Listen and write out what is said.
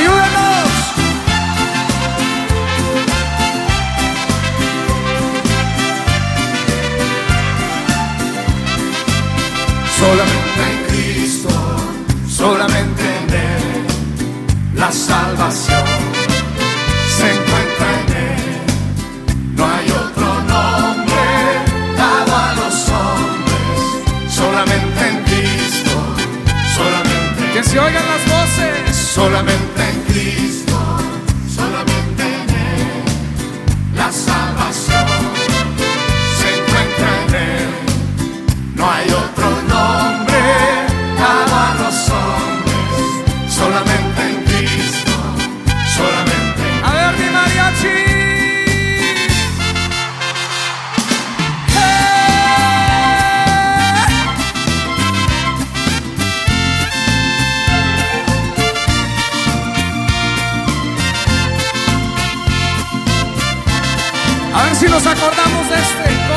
¡Ayúdenos! Solamente en Cristo, solamente en Él, la salvación se encuentra en Él. No hay otro nombre dado a los hombres, solamente en Cristo, solamente. En que se oigan las voces, solamente A ver si nos acordamos de este.